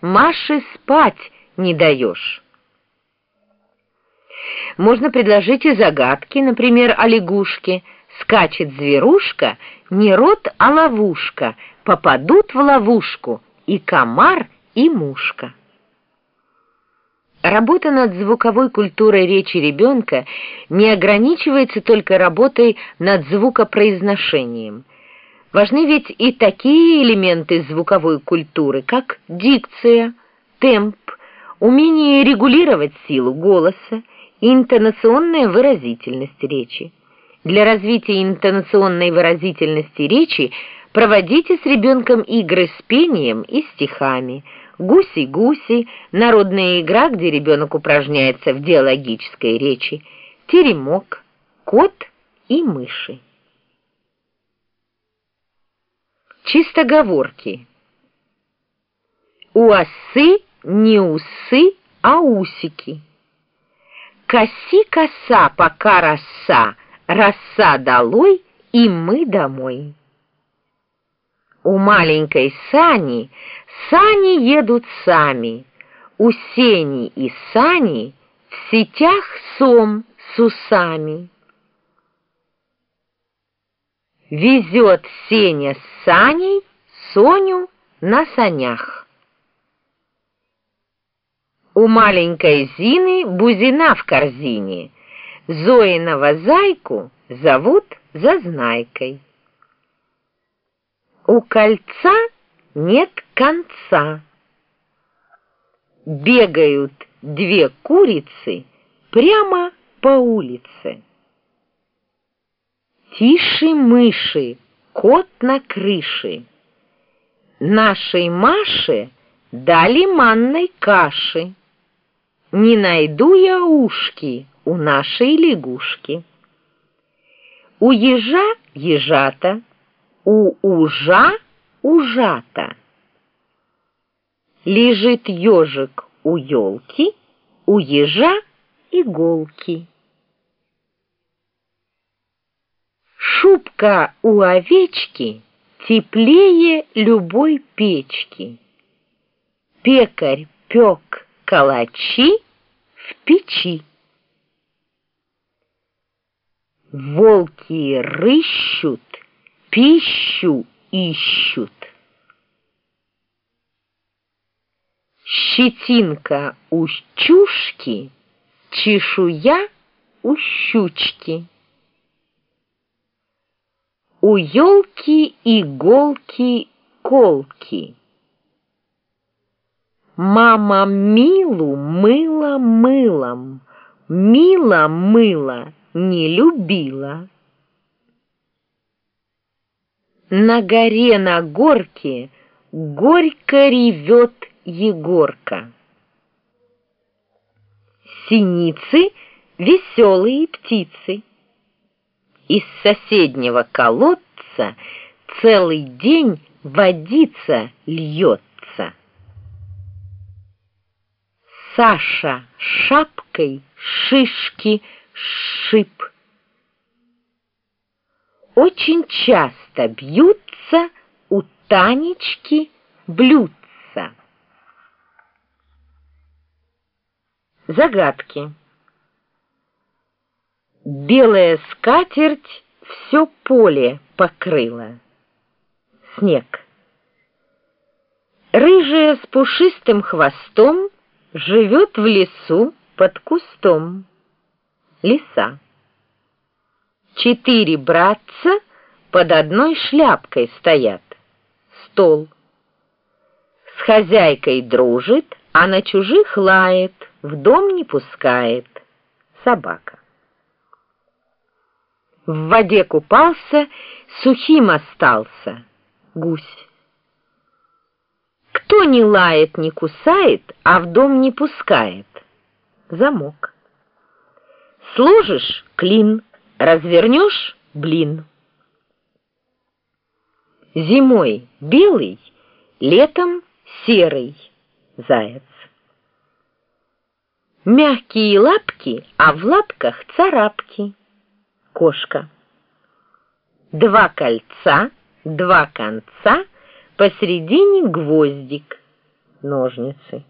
Маше спать не даешь. Можно предложить и загадки, например, о лягушке. Скачет зверушка, не рот, а ловушка, попадут в ловушку и комар, и мушка. Работа над звуковой культурой речи ребенка не ограничивается только работой над звукопроизношением. Важны ведь и такие элементы звуковой культуры, как дикция, темп, умение регулировать силу голоса интонационная выразительность речи. Для развития интонационной выразительности речи проводите с ребенком игры с пением и стихами – гуси-гуси, народная игра, где ребенок упражняется в диалогической речи, теремок, кот и мыши. Чистоговорки. У осы не усы, а усики. Коси коса, пока роса, роса долой, и мы домой. У маленькой сани сани едут сами, у сени и сани в сетях сом с усами. Везет Сеня с саней Соню на санях. У маленькой Зины бузина в корзине, Зоиного зайку зовут Зазнайкой. У кольца нет конца. Бегают две курицы прямо по улице. Тише мыши, кот на крыше. Нашей Маше дали манной каши. Не найду я ушки у нашей лягушки. У ежа ежата, у ужа ужата. Лежит ежик у елки, у ежа иголки. Шубка у овечки теплее любой печки. Пекарь пек калачи в печи. Волки рыщут пищу ищут. Щетинка у чушки, чешуя у щучки. У елки иголки колки. Мама Милу мыла мылом, Мила мыла не любила. На горе на горке горько ревет Егорка. Синицы — веселые птицы. Из соседнего колодца целый день водица льется. Саша шапкой шишки шип очень часто бьются у Танечки блюдца. Загадки. Белая скатерть все поле покрыла. Снег. Рыжая с пушистым хвостом живет в лесу под кустом. Лиса. Четыре братца под одной шляпкой стоят. Стол. С хозяйкой дружит, а на чужих лает, в дом не пускает. Собака. В воде купался, сухим остался. Гусь. Кто не лает, не кусает, а в дом не пускает? Замок. Сложишь — клин. Развернешь — блин. Зимой белый, летом серый заяц. Мягкие лапки, а в лапках царапки. Кошка. Два кольца, два конца, посередине гвоздик. ножницы.